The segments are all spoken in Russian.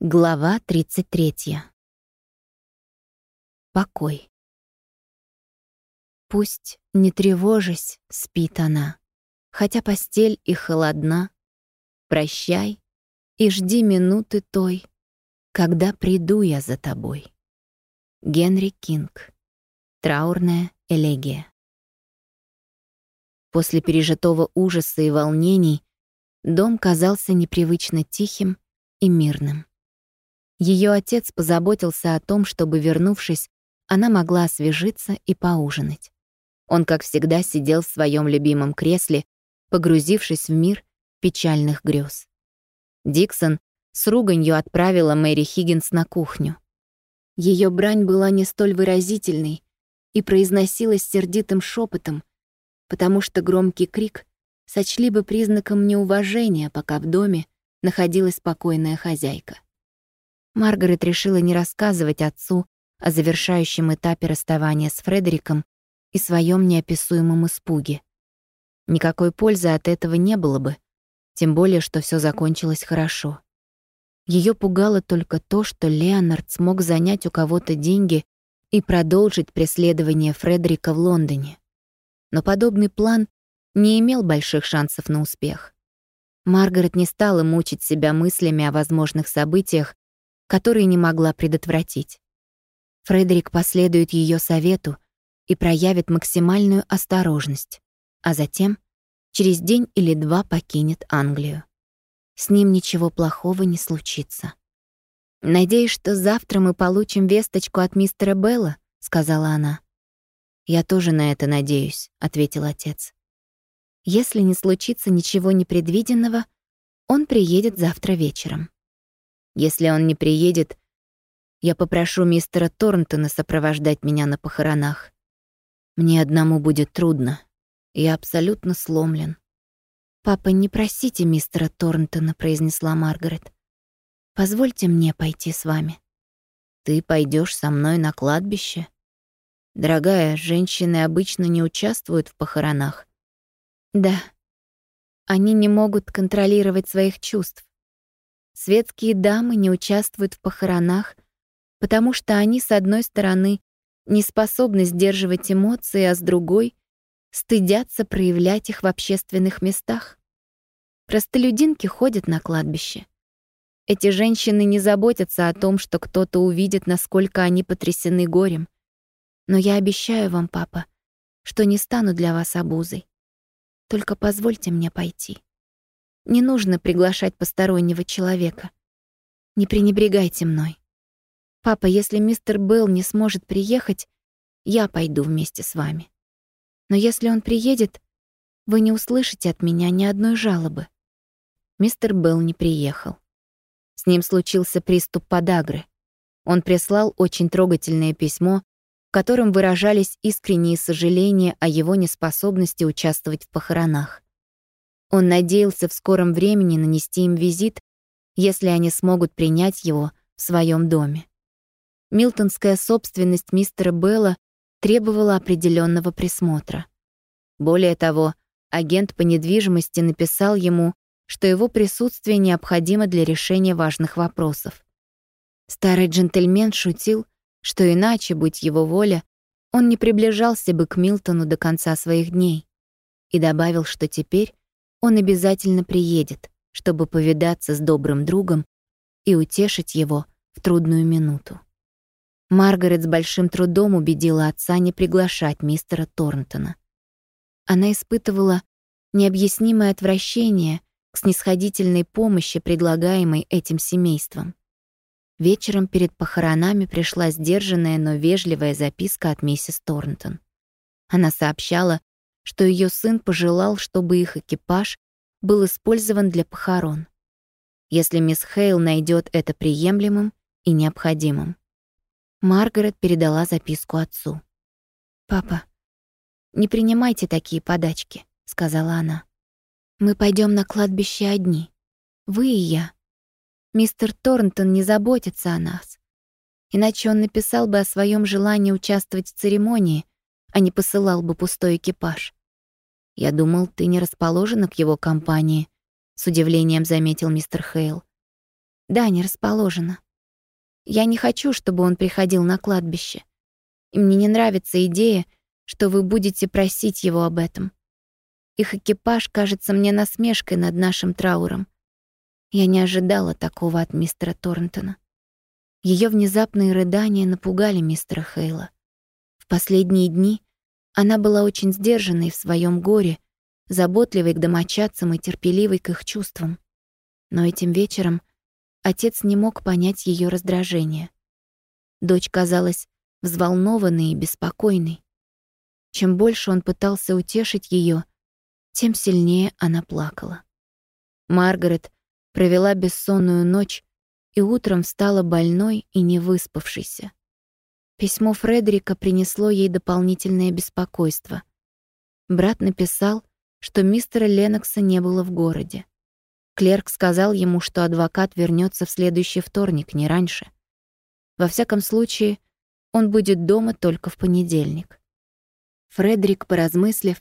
Глава 33. Покой. Пусть, не тревожась, спит она, Хотя постель и холодна. Прощай и жди минуты той, Когда приду я за тобой. Генри Кинг. Траурная элегия. После пережитого ужаса и волнений дом казался непривычно тихим и мирным. Ее отец позаботился о том, чтобы, вернувшись, она могла освежиться и поужинать. Он, как всегда, сидел в своем любимом кресле, погрузившись в мир печальных грез. Диксон с руганью отправила Мэри Хиггинс на кухню. Ее брань была не столь выразительной и произносилась сердитым шепотом, потому что громкий крик сочли бы признаком неуважения, пока в доме находилась спокойная хозяйка. Маргарет решила не рассказывать отцу о завершающем этапе расставания с Фредериком и своем неописуемом испуге. Никакой пользы от этого не было бы, тем более, что все закончилось хорошо. Ее пугало только то, что Леонард смог занять у кого-то деньги и продолжить преследование Фредерика в Лондоне. Но подобный план не имел больших шансов на успех. Маргарет не стала мучить себя мыслями о возможных событиях, которые не могла предотвратить. Фредерик последует ее совету и проявит максимальную осторожность, а затем через день или два покинет Англию. С ним ничего плохого не случится. «Надеюсь, что завтра мы получим весточку от мистера Белла», — сказала она. «Я тоже на это надеюсь», — ответил отец. «Если не случится ничего непредвиденного, он приедет завтра вечером». Если он не приедет, я попрошу мистера Торнтона сопровождать меня на похоронах. Мне одному будет трудно. Я абсолютно сломлен. «Папа, не просите мистера Торнтона», — произнесла Маргарет. «Позвольте мне пойти с вами». «Ты пойдешь со мной на кладбище?» «Дорогая, женщины обычно не участвуют в похоронах». «Да. Они не могут контролировать своих чувств. Светские дамы не участвуют в похоронах, потому что они, с одной стороны, не способны сдерживать эмоции, а с другой — стыдятся проявлять их в общественных местах. Простолюдинки ходят на кладбище. Эти женщины не заботятся о том, что кто-то увидит, насколько они потрясены горем. Но я обещаю вам, папа, что не стану для вас обузой. Только позвольте мне пойти. Не нужно приглашать постороннего человека. Не пренебрегайте мной. Папа, если мистер Белл не сможет приехать, я пойду вместе с вами. Но если он приедет, вы не услышите от меня ни одной жалобы. Мистер Белл не приехал. С ним случился приступ подагры. Он прислал очень трогательное письмо, в котором выражались искренние сожаления о его неспособности участвовать в похоронах. Он надеялся в скором времени нанести им визит, если они смогут принять его в своем доме. Милтонская собственность мистера Белла требовала определенного присмотра. Более того, агент по недвижимости написал ему, что его присутствие необходимо для решения важных вопросов. Старый джентльмен шутил, что иначе, будь его воля, он не приближался бы к Милтону до конца своих дней, и добавил, что теперь он обязательно приедет, чтобы повидаться с добрым другом и утешить его в трудную минуту. Маргарет с большим трудом убедила отца не приглашать мистера Торнтона. Она испытывала необъяснимое отвращение к снисходительной помощи, предлагаемой этим семейством. Вечером перед похоронами пришла сдержанная, но вежливая записка от миссис Торнтон. Она сообщала, что ее сын пожелал, чтобы их экипаж был использован для похорон. Если мисс Хейл найдет это приемлемым и необходимым. Маргарет передала записку отцу. «Папа, не принимайте такие подачки», — сказала она. «Мы пойдем на кладбище одни. Вы и я. Мистер Торнтон не заботится о нас. Иначе он написал бы о своем желании участвовать в церемонии, а не посылал бы пустой экипаж. «Я думал, ты не расположена к его компании», — с удивлением заметил мистер Хейл. Да, не расположена. Я не хочу, чтобы он приходил на кладбище. И мне не нравится идея, что вы будете просить его об этом. Их экипаж кажется мне насмешкой над нашим трауром. Я не ожидала такого от мистера Торнтона. Ее внезапные рыдания напугали мистера Хейла. В последние дни она была очень сдержанной в своем горе, заботливой к домочадцам и терпеливой к их чувствам. Но этим вечером отец не мог понять ее раздражение. Дочь казалась взволнованной и беспокойной. Чем больше он пытался утешить ее, тем сильнее она плакала. Маргарет провела бессонную ночь и утром стала больной и невыспавшейся. Письмо Фредерика принесло ей дополнительное беспокойство. Брат написал, что мистера Ленокса не было в городе. Клерк сказал ему, что адвокат вернется в следующий вторник, не раньше. Во всяком случае, он будет дома только в понедельник. Фредерик, поразмыслив,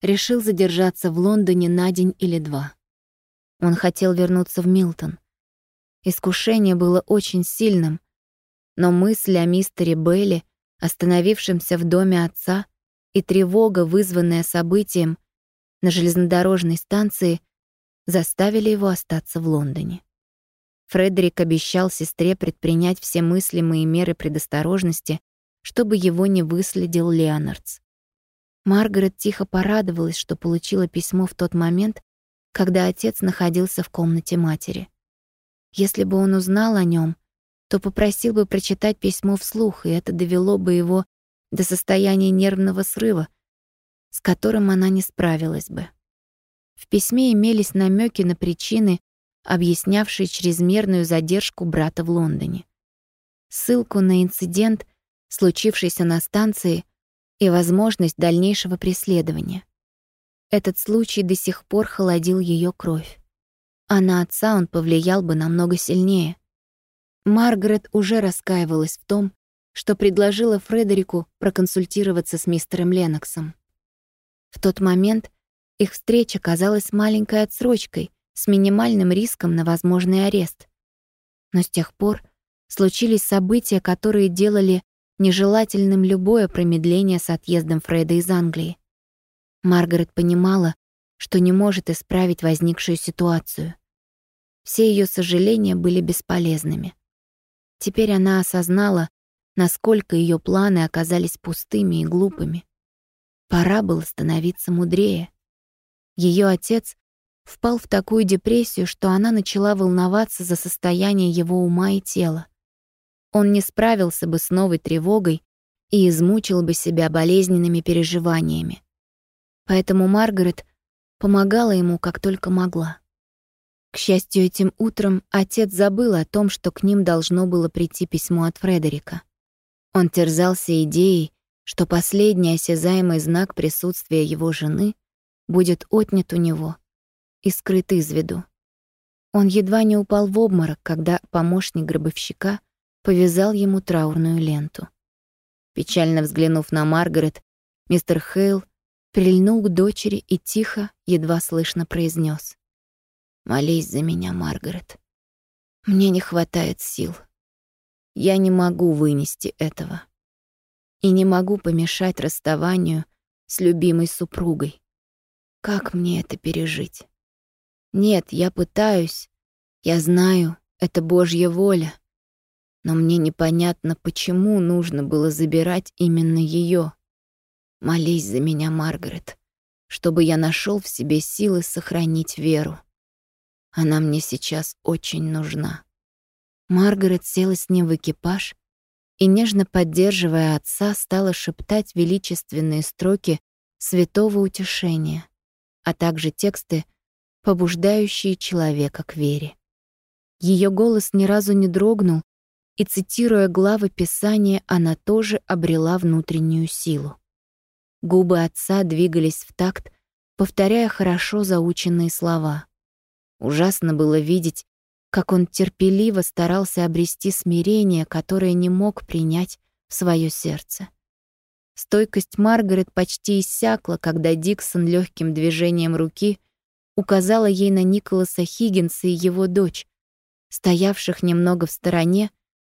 решил задержаться в Лондоне на день или два. Он хотел вернуться в Милтон. Искушение было очень сильным, но мысль о мистере Белли, остановившемся в доме отца, и тревога, вызванная событием на железнодорожной станции, заставили его остаться в Лондоне. Фредерик обещал сестре предпринять все мыслимые меры предосторожности, чтобы его не выследил Леонардс. Маргарет тихо порадовалась, что получила письмо в тот момент, когда отец находился в комнате матери. Если бы он узнал о нем, то попросил бы прочитать письмо вслух, и это довело бы его до состояния нервного срыва, с которым она не справилась бы. В письме имелись намеки на причины, объяснявшие чрезмерную задержку брата в Лондоне. Ссылку на инцидент, случившийся на станции, и возможность дальнейшего преследования. Этот случай до сих пор холодил ее кровь. А на отца он повлиял бы намного сильнее. Маргарет уже раскаивалась в том, что предложила Фредерику проконсультироваться с мистером Леноксом. В тот момент их встреча казалась маленькой отсрочкой с минимальным риском на возможный арест. Но с тех пор случились события, которые делали нежелательным любое промедление с отъездом Фреда из Англии. Маргарет понимала, что не может исправить возникшую ситуацию. Все ее сожаления были бесполезными. Теперь она осознала, насколько ее планы оказались пустыми и глупыми. Пора было становиться мудрее. Ее отец впал в такую депрессию, что она начала волноваться за состояние его ума и тела. Он не справился бы с новой тревогой и измучил бы себя болезненными переживаниями. Поэтому Маргарет помогала ему как только могла. К счастью, этим утром отец забыл о том, что к ним должно было прийти письмо от Фредерика. Он терзался идеей, что последний осязаемый знак присутствия его жены будет отнят у него и скрыт из виду. Он едва не упал в обморок, когда помощник гробовщика повязал ему траурную ленту. Печально взглянув на Маргарет, мистер Хейл прильнул к дочери и тихо, едва слышно произнес: «Молись за меня, Маргарет. Мне не хватает сил. Я не могу вынести этого. И не могу помешать расставанию с любимой супругой. Как мне это пережить? Нет, я пытаюсь. Я знаю, это Божья воля. Но мне непонятно, почему нужно было забирать именно ее. Молись за меня, Маргарет, чтобы я нашел в себе силы сохранить веру. Она мне сейчас очень нужна. Маргарет села с ним в экипаж и, нежно поддерживая отца, стала шептать величественные строки святого утешения, а также тексты, побуждающие человека к вере. Ее голос ни разу не дрогнул, и, цитируя главы Писания, она тоже обрела внутреннюю силу. Губы отца двигались в такт, повторяя хорошо заученные слова. Ужасно было видеть, как он терпеливо старался обрести смирение, которое не мог принять в свое сердце. Стойкость Маргарет почти иссякла, когда Диксон легким движением руки указала ей на Николаса Хиггинса и его дочь, стоявших немного в стороне,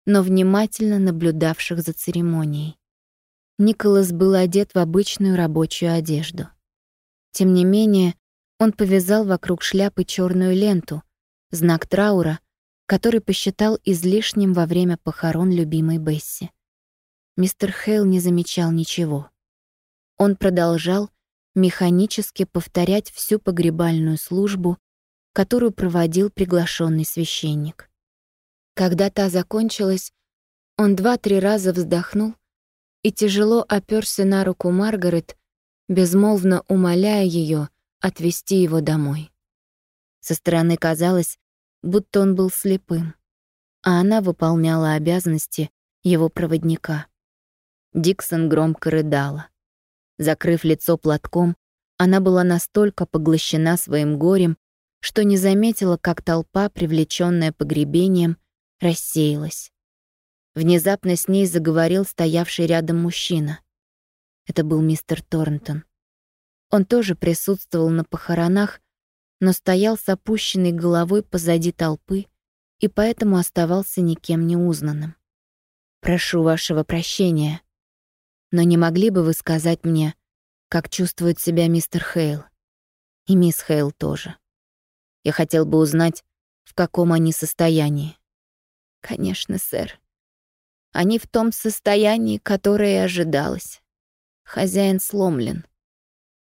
но внимательно наблюдавших за церемонией. Николас был одет в обычную рабочую одежду. Тем не менее, он повязал вокруг шляпы черную ленту, знак траура, который посчитал излишним во время похорон любимой Бесси. Мистер Хейл не замечал ничего. Он продолжал механически повторять всю погребальную службу, которую проводил приглашенный священник. Когда та закончилась, он два-три раза вздохнул и тяжело оперся на руку Маргарет, безмолвно умоляя ее отвезти его домой. Со стороны казалось, будто он был слепым, а она выполняла обязанности его проводника. Диксон громко рыдала. Закрыв лицо платком, она была настолько поглощена своим горем, что не заметила, как толпа, привлеченная погребением, рассеялась. Внезапно с ней заговорил стоявший рядом мужчина. Это был мистер Торнтон. Он тоже присутствовал на похоронах, но стоял с опущенной головой позади толпы и поэтому оставался никем не узнанным. «Прошу вашего прощения, но не могли бы вы сказать мне, как чувствует себя мистер Хейл? И мисс Хейл тоже. Я хотел бы узнать, в каком они состоянии». «Конечно, сэр. Они в том состоянии, которое и ожидалось. Хозяин сломлен.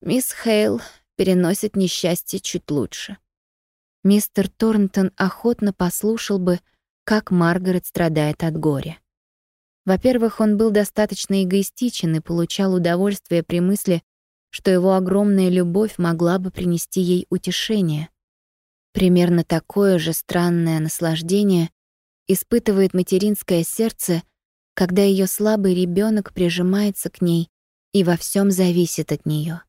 Мисс Хейл переносит несчастье чуть лучше. Мистер Торнтон охотно послушал бы, как Маргарет страдает от горя. Во-первых, он был достаточно эгоистичен и получал удовольствие при мысли, что его огромная любовь могла бы принести ей утешение. Примерно такое же странное наслаждение испытывает материнское сердце, когда ее слабый ребенок прижимается к ней и во всем зависит от нее.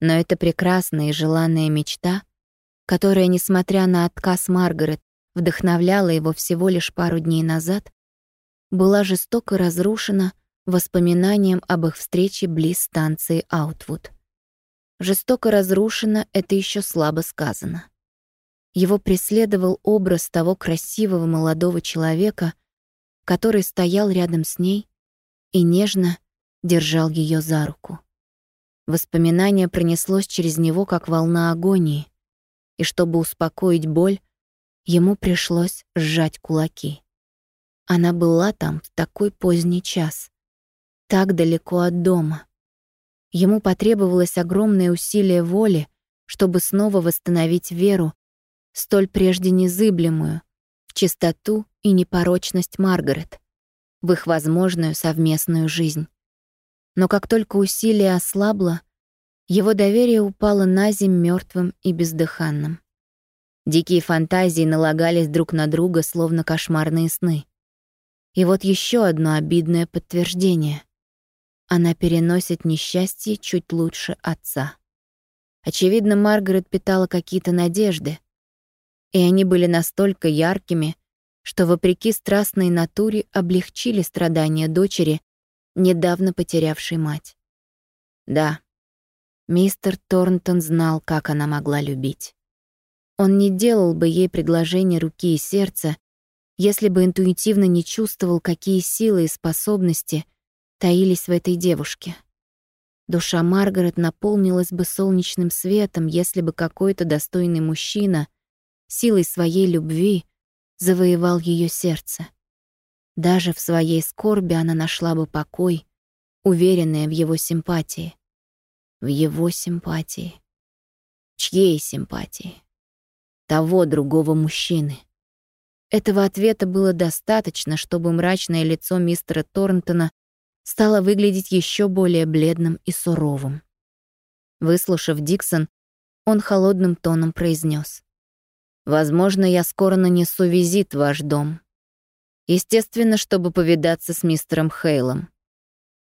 Но это прекрасная и желанная мечта, которая, несмотря на отказ Маргарет, вдохновляла его всего лишь пару дней назад, была жестоко разрушена воспоминанием об их встрече близ станции Аутвуд. Жестоко разрушена — это еще слабо сказано. Его преследовал образ того красивого молодого человека, который стоял рядом с ней и нежно держал ее за руку. Воспоминание пронеслось через него, как волна агонии, и чтобы успокоить боль, ему пришлось сжать кулаки. Она была там в такой поздний час, так далеко от дома. Ему потребовалось огромное усилие воли, чтобы снова восстановить веру, столь прежде незыблемую, в чистоту и непорочность Маргарет, в их возможную совместную жизнь. Но как только усилие ослабло, его доверие упало на земь мертвым и бездыханным. Дикие фантазии налагались друг на друга, словно кошмарные сны. И вот еще одно обидное подтверждение. Она переносит несчастье чуть лучше отца. Очевидно, Маргарет питала какие-то надежды, и они были настолько яркими, что, вопреки страстной натуре, облегчили страдания дочери, недавно потерявшей мать. Да, мистер Торнтон знал, как она могла любить. Он не делал бы ей предложение руки и сердца, если бы интуитивно не чувствовал, какие силы и способности таились в этой девушке. Душа Маргарет наполнилась бы солнечным светом, если бы какой-то достойный мужчина силой своей любви завоевал ее сердце. Даже в своей скорби она нашла бы покой, уверенная в его симпатии. В его симпатии. Чьей симпатии? Того другого мужчины. Этого ответа было достаточно, чтобы мрачное лицо мистера Торнтона стало выглядеть еще более бледным и суровым. Выслушав Диксон, он холодным тоном произнес: «Возможно, я скоро нанесу визит в ваш дом. Естественно, чтобы повидаться с мистером Хейлом.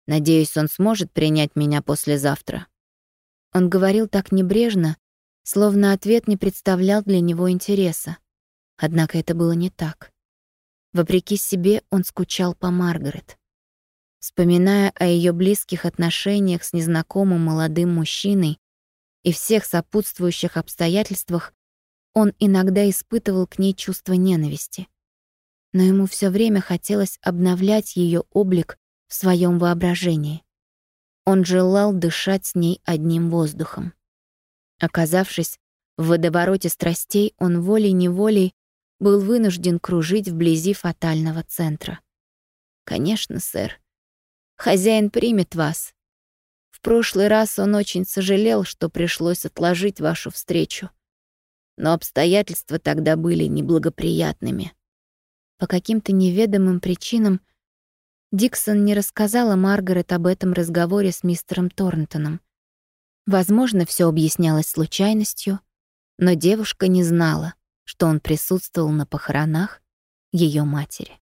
Надеюсь, он сможет принять меня послезавтра». Он говорил так небрежно, словно ответ не представлял для него интереса. Однако это было не так. Вопреки себе он скучал по Маргарет. Вспоминая о ее близких отношениях с незнакомым молодым мужчиной и всех сопутствующих обстоятельствах, он иногда испытывал к ней чувство ненависти. Но ему все время хотелось обновлять ее облик в своем воображении. Он желал дышать с ней одним воздухом. Оказавшись в водовороте страстей, он волей-неволей был вынужден кружить вблизи фатального центра. «Конечно, сэр. Хозяин примет вас. В прошлый раз он очень сожалел, что пришлось отложить вашу встречу. Но обстоятельства тогда были неблагоприятными». По каким-то неведомым причинам Диксон не рассказала Маргарет об этом разговоре с мистером Торнтоном. Возможно, все объяснялось случайностью, но девушка не знала, что он присутствовал на похоронах ее матери.